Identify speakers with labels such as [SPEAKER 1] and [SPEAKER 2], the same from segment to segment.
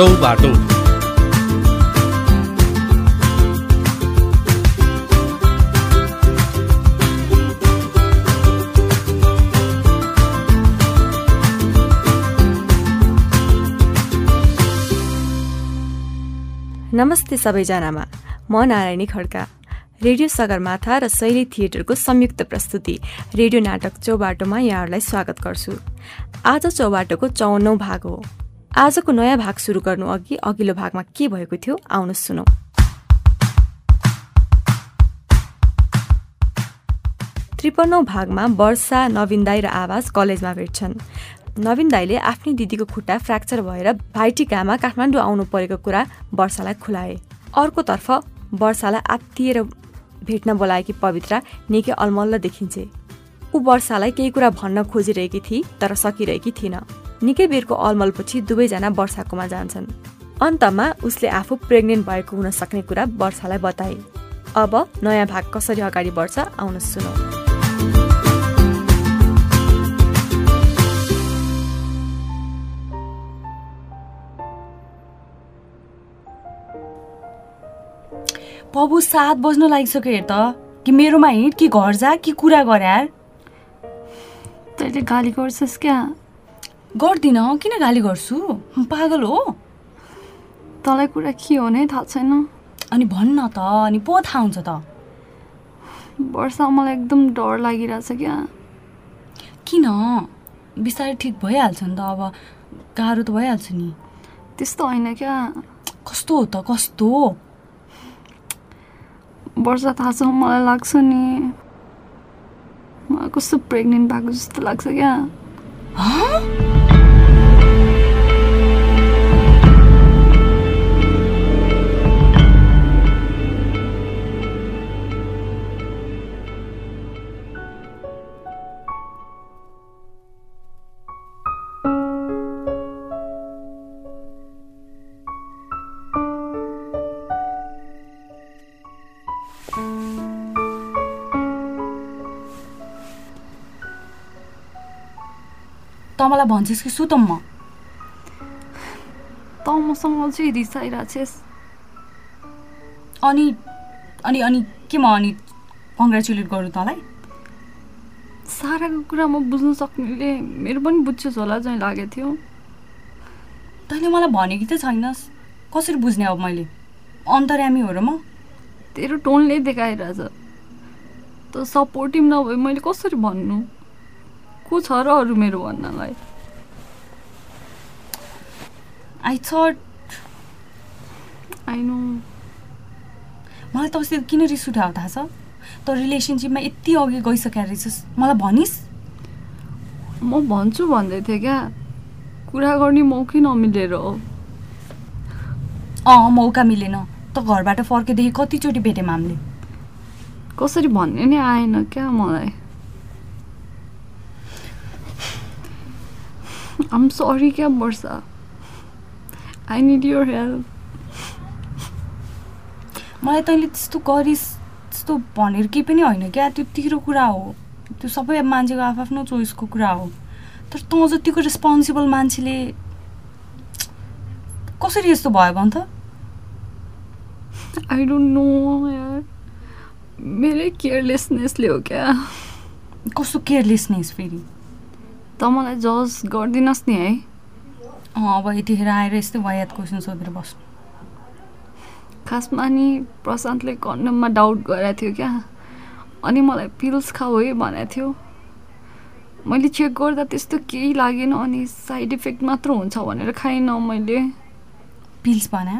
[SPEAKER 1] चौबाटो
[SPEAKER 2] नमस्ते सबैजनामा। म नारायणी खड्का। रेडियो सगरमाथा र शैली थिएटरको संयुक्त प्रस्तुति रेडियो नाटक चौबाटोमा यहाँहरूलाई स्वागत गर्छु। आज चौबाटोको चौन्नौ भाग हो। आजको नयाँ भाग सुरु गर्नु अघि अघिल्लो भागमा के भएको थियो आउनु सुनौ। त्रिपन्नौ भागमा वर्षा नवीन दाई र आवाज कलेजमा भेट्छन्। नवीन दाईले आफ्नै दिदीको खुट्टा फ्र्याक्चर भएर भाइटिकामा काठमाडौँ आउनु परेको कुरा वर्षालाई खुलाए। अर्कोतर्फ वर्षालाई आत्तिएर भेट्न बोलाएकी पवित्रा निकै अलमल्ल देखिन्छे। ऊ वर्षालाई केही कुरा भन्न खोजिरहेकी थिए तर सकिरहेकी थिइन। निकै बेरको अलमलपछि दुवैजना वर्षाकोमा जान्छन्। अन्तमा उसले आफू प्रेग्नेन्ट भएको हुन सक्ने कुरा वर्षालाई बताए। अब नयाँ भाग कसरी अगाडि बढ्छ आउन सुनौ।
[SPEAKER 3] पबु सात बज्न लागिसक्यो हेर त। कि मेरोमा हिँड कि घर जा कि कुरा गर यार।
[SPEAKER 4] तैँले गाली गर्छस् क्या?
[SPEAKER 3] गर्दिन किन गाली गर्छु? पागल हो।
[SPEAKER 4] तँलाई कुरा के हो नै थाहा छैन।
[SPEAKER 3] अनि भन्न त अनि पो थाहा हुन्छ त।
[SPEAKER 4] वर्षा मलाई एकदम डर लागिरहेछ क्या।
[SPEAKER 3] किन? बिस्तारै ठिक भइहाल्छ नि त अब गाह्रो त भइहाल्छ नि।
[SPEAKER 4] त्यस्तो होइन क्या।
[SPEAKER 3] कस्तो हो त कस्तो?
[SPEAKER 4] वर्षा थाहा छ मलाई लाग्छ नि। मलाई कस्तो प्रेग्नेन्ट भएको जस्तो लाग्छ क्या।
[SPEAKER 3] त मलाई भन्छस् कि सुत म?
[SPEAKER 4] त मसँग चाहिँ रिसाइरहेछस्
[SPEAKER 3] अनि अनि अनि के म अनि कङ्ग्रेचुलेट गरौँ तँलाई?
[SPEAKER 4] साराको कुरा म बुझ्नु सक्नेले मेरो पनि बुझ्छस् होला चाहिँ लागेको थियो।
[SPEAKER 3] तैँले मलाई भनेकी त छैनस्। कसरी बुझ्ने अब मैले? अन्तर्यामी हो र म।
[SPEAKER 4] तेरो टोनले देखाइरहेछ। त सपोर्टिभ नभए मैले कसरी भन्नु? को छ र अरू मेरो भन्नलाई?
[SPEAKER 3] आई थट
[SPEAKER 4] आइनो
[SPEAKER 3] मलाई त अस्ति किन रिस उठाएको थाहा छ? त रिलेसनसिपमा यति अघि गइसकेको रहेछस् मलाई भनिस्?
[SPEAKER 4] म भन्छु भन्दै थिएँ क्या। कुरा गर्ने मौकै नमिलेर हो।
[SPEAKER 3] अँ मौका मिलेन। त घरबाट फर्केदेखि कतिचोटि भेट्यौँ हामीले?
[SPEAKER 4] कसरी भन्ने नै आएन क्या मलाई। आम सरी क्या Varsha I need your help
[SPEAKER 3] मलाई तैँले त्यस्तो गरिस् त्यस्तो भनेर केही पनि होइन क्या। त्यो तिरो कुरा हो। त्यो सबै मान्छेको आफ्नो चोइसको कुरा हो। तर तँ जतिको रेस्पोन्सिबल मान्छेले कसरी यस्तो भयो भन् त?
[SPEAKER 4] आई डोन्ट नो मेरै केयरलेसनेसले हो क्या?
[SPEAKER 3] कस्तो केयरलेसनेस फेरि?
[SPEAKER 4] त मलाई जज गरिदिनुहोस् नि है।
[SPEAKER 3] अँ अब यतिखेर आएर यस्तै वायात क्वेसन सोधेर बस्नु।
[SPEAKER 4] खासमा नि प्रशान्तले कन्डममा डाउट गरेको थियो क्या। अनि मलाई पिल्स खाऊ है भनेको थियो। मैले चेक गर्दा त्यस्तो केही लागेन अनि साइड इफेक्ट मात्र हुन्छ भनेर खाइनँ मैले।
[SPEAKER 3] पिल्स भने?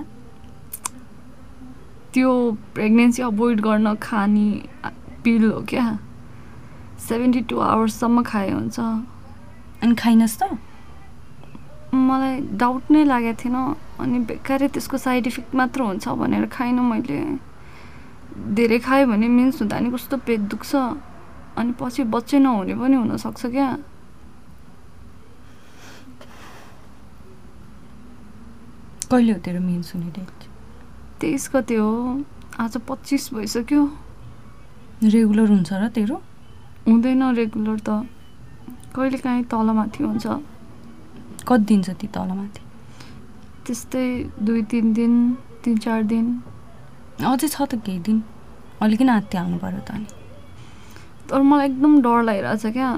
[SPEAKER 4] त्यो प्रेग्नेन्सी अभोइड गर्न खाने पिल हो क्या। सेभेन्टी टू आवर्ससम्म खाए हुन्छ।
[SPEAKER 3] अनि खाइनस् त
[SPEAKER 4] मलाई डाउट नै लागेको थिएन अनि बेकारै त्यसको साइड इफेक्ट मात्र हुन्छ भनेर खाइनँ मैले। धेरै खायो भने मिन्स हुँदा नि कस्तो पेट दुख्छ अनि पछि बच्चै नहुने पनि हुनसक्छ क्या।
[SPEAKER 3] कहिले हो तेरो मेन्स हुने डेट
[SPEAKER 4] तेइस गते हो। आज पच्चिस भइसक्यो।
[SPEAKER 3] रेगुलर हुन्छ र तेरो?
[SPEAKER 4] हुँदैन रेगुलर त। कहिले काहीँ तलमाथि हुन्छ।
[SPEAKER 3] कति दिन जति तलमाथि?
[SPEAKER 4] त्यस्तै दुई तिन दिन तिन चार दिन।
[SPEAKER 3] अझै छ त केही दिन। अलिकति आत्ती आउनु पऱ्यो त अनि।
[SPEAKER 4] तर मलाई एकदम डर लागिरहेछ क्या।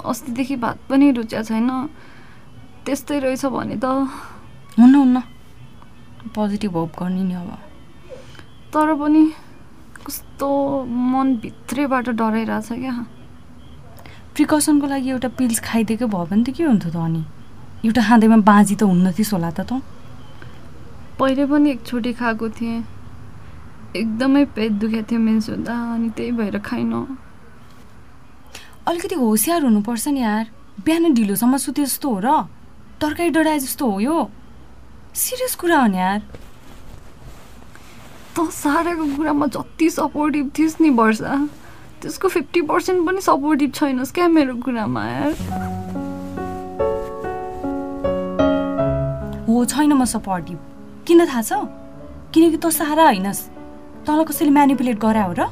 [SPEAKER 4] अस्तिदेखि भात पनि रुच्या छैन। त्यस्तै रहेछ भने त।
[SPEAKER 3] हुन्न हुन्न। पोजिटिभ होप गर्ने नि अब।
[SPEAKER 4] तर पनि कस्तो मनभित्रैबाट डराइरहेछ क्या।
[SPEAKER 3] प्रिकसनको लागि एउटा पिल्स खाइदिएकै भयो भने त के हुन्थ्यो त अनि? एउटा खाँदैमा बाँझी त हुन्न थिइस् होला त त।
[SPEAKER 4] पहिले पनि एकचोटि खाएको थिएँ। एकदमै पेट दुखेको थियो मेन्स हुँदा अनि त्यही भएर खाइनँ।
[SPEAKER 3] अलिकति होसियार हुनुपर्छ नि यार। बिहान ढिलोसम्म सुते जस्तो हो र। तरकारी डढाए जस्तो हो यो। सिरियस कुरा हो नि यार।
[SPEAKER 4] त साराको कुरामा जति सपोर्टिभ थिइस् नि वर्षा। त्यसको फिफ्टी पर्सेन्ट पनि सपोर्टिभ छैनस् क्या मेरो कुरामा यार।
[SPEAKER 3] हो छैन म सपोर्टिभ किन थाहा छ? किनकि तँ सारा होइनस् तँलाई कसैले म्यानिपुलेट गरा हो र?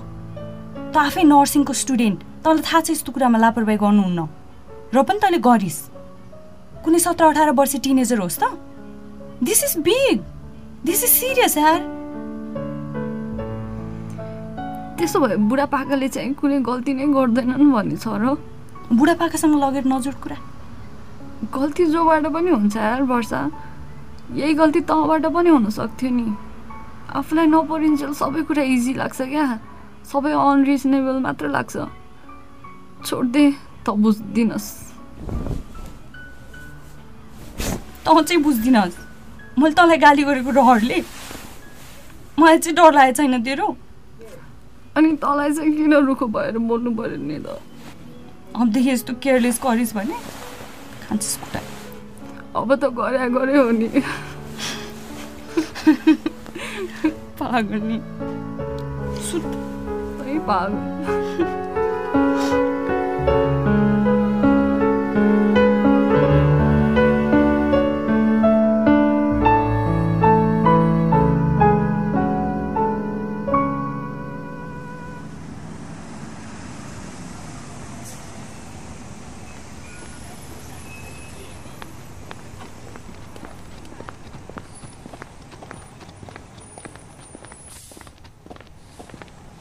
[SPEAKER 3] त आफै नर्सिङको स्टुडेन्ट तँलाई थाहा छ यस्तो कुरामा लापरवाही गर्नुहुन्न। र पनि तैँले गरिस्। कुनै सत्र अठार वर्ष टिनेजर होस् त। This is big this is serious यार।
[SPEAKER 4] त्यसो भए बुढापाकाले चाहिँ कुनै गल्ती नै गर्दैनन् भन्ने छ र।
[SPEAKER 3] बुढापाकासँग लगेर नजोड कुरा।
[SPEAKER 4] गल्ती जोबाट पनि हुन्छ यार वर्षा। यही गल्ती तँबाट पनि हुनसक्थ्यो नि। आफूलाई नपरिन्जेल सबै कुरा इजी लाग्छ क्या। सबै अनरिजनेबल मात्र लाग्छ। छोड्दे त बुझ्दिनस्।
[SPEAKER 3] तँ चाहिँ बुझ्दिनस्। मैले तँलाई गाली गरेको डरले। मलाई चाहिँ डर लागेको छैन तेरो।
[SPEAKER 4] अनि तँलाई चाहिँ किन रुखो भएर बोल्नु पऱ्यो नि त?
[SPEAKER 3] अबदेखि यस्तो केयरलेस गरिस् भने खान्छस् कुटा
[SPEAKER 4] अब त गरे गरे हो नि।
[SPEAKER 3] पागल नि।
[SPEAKER 4] पागल।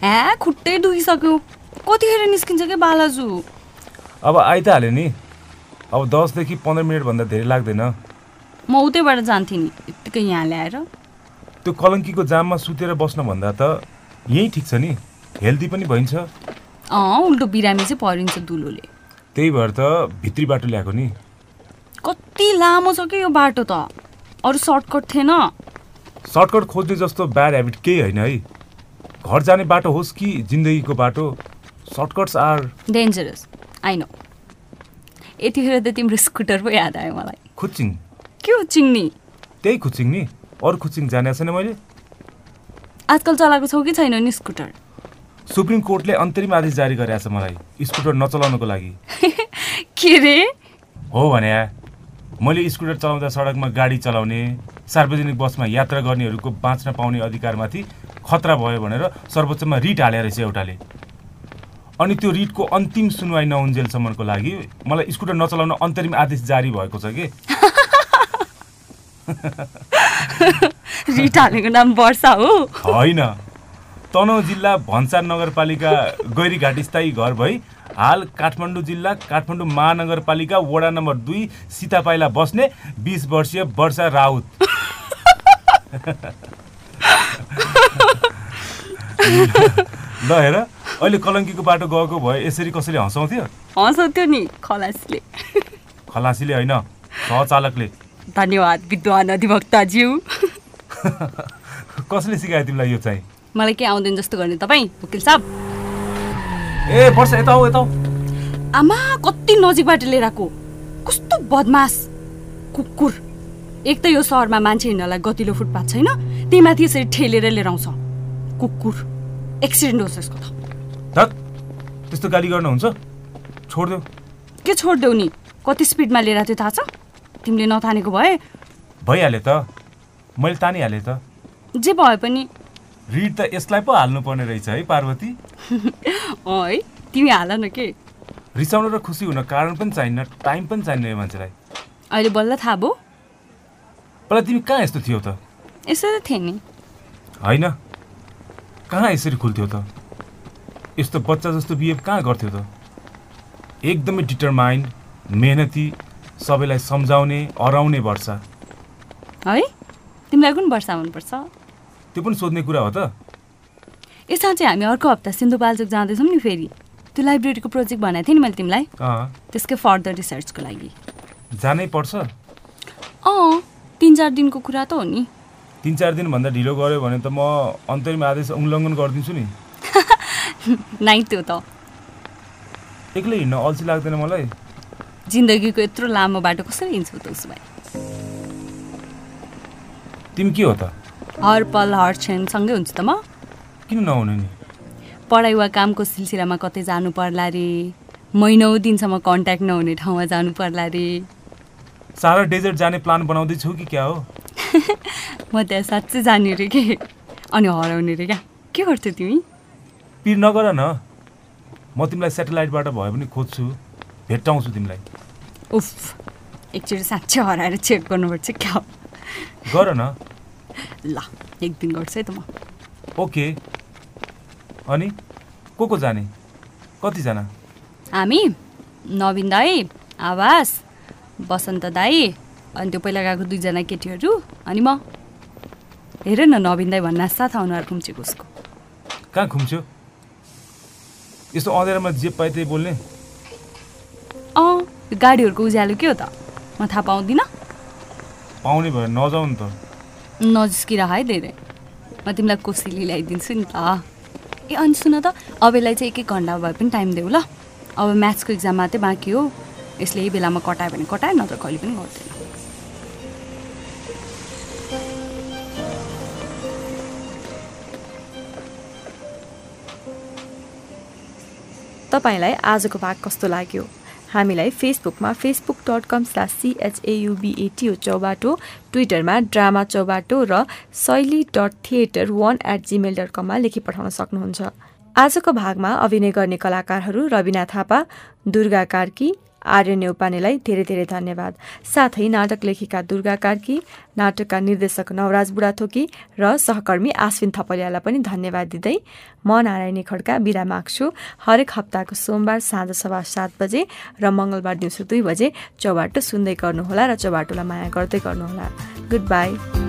[SPEAKER 3] ह्या खुट्टै दुखिसक्यो कतिखेर निस्किन्छ क्या बालाजु?
[SPEAKER 1] अब आइ त हाल्यो नि। अब दसदेखि पन्ध्र मिनटभन्दा धेरै लाग्दैन।
[SPEAKER 3] म उतैबाट जान्थेँ नि यत्तिकै यहाँ ल्याएर।
[SPEAKER 1] त्यो कलङ्कीको जाममा सुतेर बस्नुभन्दा त यहीँ ठिक छ नि। हेल्दी पनि भइन्छ।
[SPEAKER 3] अँ उल्टो बिरामी चाहिँ परिन्छ दुलोले।
[SPEAKER 1] त्यही भएर त भित्री बाटो ल्याएको नि।
[SPEAKER 3] कति लामो छ क्या यो बाटो त? अरू सर्टकट थिएन।
[SPEAKER 1] सर्टकट खोज्ने जस्तो ब्याड हेबिट केही होइन है। घर जाने बाटो होस् कि जिन्दगीको बाटो सर्टकट्स आर
[SPEAKER 3] डेन्जरस आइन यतिखेर त तिम्रो स्कुटर पो याद आयो मलाई।
[SPEAKER 1] खुच्चिङ।
[SPEAKER 3] के हो चिङ्नी?
[SPEAKER 1] त्यही खुच्चिङ नि। अरू खुच्चिङ जाने छैन मैले।
[SPEAKER 3] आजकल चलाएको छौ कि छैन नि स्कुटर
[SPEAKER 1] सुप्रिम कोर्टले अन्तरिम आदेश जारी गरेको छ मलाई स्कुटर नचलाउनको लागि।
[SPEAKER 3] के रे?
[SPEAKER 1] हो भने मैले स्कुटर चलाउँदा सडकमा गाडी चलाउने सार्वजनिक बसमा यात्रा गर्नेहरूको बाँच्न पाउने अधिकारमाथि खतरा भयो भनेर सर्वोच्चमा रिट हाले रहेछ एउटाले। अनि त्यो रिटको अन्तिम सुनवाई नहुन्जेलसम्मको लागि मलाई स्कुटर नचलाउन अन्तरिम आदेश जारी भएको छ कि?
[SPEAKER 3] रिट हालेको नाम वर्षा हो।
[SPEAKER 1] होइन। तनहुँ जिल्ला भन्सार नगरपालिका गैरीघाट स्थायी घर भई हाल काठमाडौँ जिल्ला काठमाडौँ महानगरपालिका वडा नम्बर दुई सीतापाइला बस्ने बिस वर्षीय वर्षा राउत। ल हेर। अहिले कलङ्कीको बाटो गएको भए यसरी कसैले हँसाउँथ्यो?
[SPEAKER 3] हँसाउँथ्यो नि खलासले।
[SPEAKER 1] खलासीले होइन सहचालकले।
[SPEAKER 3] धन्यवाद विद्वान अधिवक्ताज्यू।
[SPEAKER 1] कसले सिकायो तिमीलाई यो चाहिँ?
[SPEAKER 3] मलाई के आउँदैन जस्तो गर्ने। तपाईँ वकिल साहब?
[SPEAKER 1] ए वर्ष यता हो यता
[SPEAKER 3] आमा कति नजिकबाट लिएर आएको? कस्तो बदमास कुकुर। एक त यो सहरमा मान्छे हिँड्नलाई गतिलो फुटपाथ छैन त्यही माथि यसरी ठेलेर लिएर आउँछ। कुकुर। एक्सिडेन्ट होस् यसको त।
[SPEAKER 1] त्यस्तो गाली गर्नुहुन्छ छोडिदेऊ।
[SPEAKER 3] के छोडिदेऊ नि? कति स्पिडमा लिएर थियो थाहा छ? तिमीले नतानेको भए।
[SPEAKER 1] भइहाल्यो त। मैले तानिहालेँ त।
[SPEAKER 3] जे भए पनि।
[SPEAKER 1] रिड त यसलाई पो हाल्नुपर्ने रहेछ है पार्वती।
[SPEAKER 3] अँ है तिमी हाल न के?
[SPEAKER 1] रिसाउन र खुसी हुन कारण पनि चाहिन्न टाइम पनि चाहिन्न यो मान्छेलाई।
[SPEAKER 3] अहिले बल्ल थाहा भयो।
[SPEAKER 1] पहिला तिमी कहाँ यस्तो थियो त?
[SPEAKER 3] यसो त थिएँ नि।
[SPEAKER 1] होइन। कहाँ यसरी खुल्थ्यो त? यस्तो बच्चा जस्तो बिहेभ कहाँ गर्थ्यो त? एकदमै डिटरमाइन्ड मेहनती सबैलाई सम्झाउने हराउने वर्षा।
[SPEAKER 3] है? तिमीलाई कुन वर्षा मनपर्छ?
[SPEAKER 1] त्यो पनि सोध्ने कुरा हो त।
[SPEAKER 3] यसमा चाहिँ हामी अर्को हप्ता सिन्धुपाल्चोक जाँदैछौँ नि फेरि। त्यो लाइब्रेरीको प्रोजेक्ट भनेको थिएँ नि मैले तिमीलाई। त्यसकै फर्दर रिसर्चको लागि।
[SPEAKER 1] जानै पर्छ।
[SPEAKER 3] अँ तिन चार दिनको कुरा त हो नि।
[SPEAKER 1] तिन चार दिनभन्दा ढिलो गऱ्यो भने त म अन्तरिम आदेश उल्लङ्घन गरिदिन्छु नि।
[SPEAKER 3] नाइ त्यो त।
[SPEAKER 1] एक्लै हिँड्न अल्छी लाग्दैन मलाई।
[SPEAKER 3] जिन्दगीको यत्रो लामो बाटो कसरी हिँड्छौ त उसो भए?
[SPEAKER 1] तिमी के हो त?
[SPEAKER 3] हर पल हर क्षण सँगै हुन्छ त म।
[SPEAKER 1] किन नहुने नि?
[SPEAKER 3] पढाइ वा कामको सिलसिलामा कतै जानु पर्ला रे। महिनौ दिनसम्म कन्ट्याक्ट नहुने ठाउँमा जानु पर्ला रे।
[SPEAKER 1] सारा डेजर्ट जाने प्लान बनाउँदैछौ कि क्या हो?
[SPEAKER 3] म त्यहाँ साँच्चै जाने रे के अनि हराउने रे क्या के गर्थ्यौ तिमी
[SPEAKER 1] पिर नगर न म तिमीलाई सेटेलाइटबाट भए पनि खोज्छु। भेट्टाउँछु तिमीलाई।
[SPEAKER 3] उफ। एकचोटि साँच्चै हराएर चेक गर्नुपर्छ क्या
[SPEAKER 1] गर न।
[SPEAKER 3] ल एक दिन गर्छु है त म।
[SPEAKER 1] ओके। अनि को को जाने? कतिजना?
[SPEAKER 3] हामी नवीन दाई आवास बसन्त दाई अनि त्यो पहिला गएको दुईजना केटीहरू अनि म। हेर न नवीन दाई भन्न साथ अनुहार खुम्चेको उसको।
[SPEAKER 1] कहाँ घुम्छौ यस्तो अँधेरामा जे पाए त्यही बोल्ने।
[SPEAKER 3] अँ गाडीहरूको उज्यालो के हो त? म थाहा पाउँदिनँ।
[SPEAKER 1] पाउने भयो नजाऊ नि त।
[SPEAKER 3] नजिस्किर है धेरै। म तिमीलाई कोसेली ल्याइदिन्छु नि त। ए अनि सुन त अबेलाई चाहिँ एक एक घन्टा भए पनि टाइम देऊ ल। अब म्याथ्सको इक्जाम मात्रै बाँकी हो। यसले यही बेलामा कटायो भने कटायो नत्र कहिले पनि गर्दैन।
[SPEAKER 2] तपाईँलाई आजको भाग कस्तो लाग्यो? हामीलाई फेसबुकमा Facebook dot com slash सिएचएयुबिएटी Chaubato ट्विटरमा ड्रामा चौबाटो र Shaili dot theatre one eight Gmail dot कममा लेखी पठाउन सक्नुहुन्छ। आजको भागमा अभिनय गर्ने कलाकारहरू रविना थापा दुर्गा कार्की आर्य नेउपानेलाई धेरै धेरै धन्यवाद। साथै नाटक लेखिका दुर्गा कार्की नाटकका निर्देशक नवराज बुढाथोकी र सहकर्मी आश्विन थपलियालाई पनि धन्यवाद दिँदै म नारायणी खड्का बिदा माग्छु। हरेक हप्ताको सोमबार साँझ सभा सात बजे र मङ्गलबार दिउँसो दुई बजे चौबाटो सुन्दै गर्नुहोला र चौबाटोलाई माया गर्दै गर्नुहोला। Good by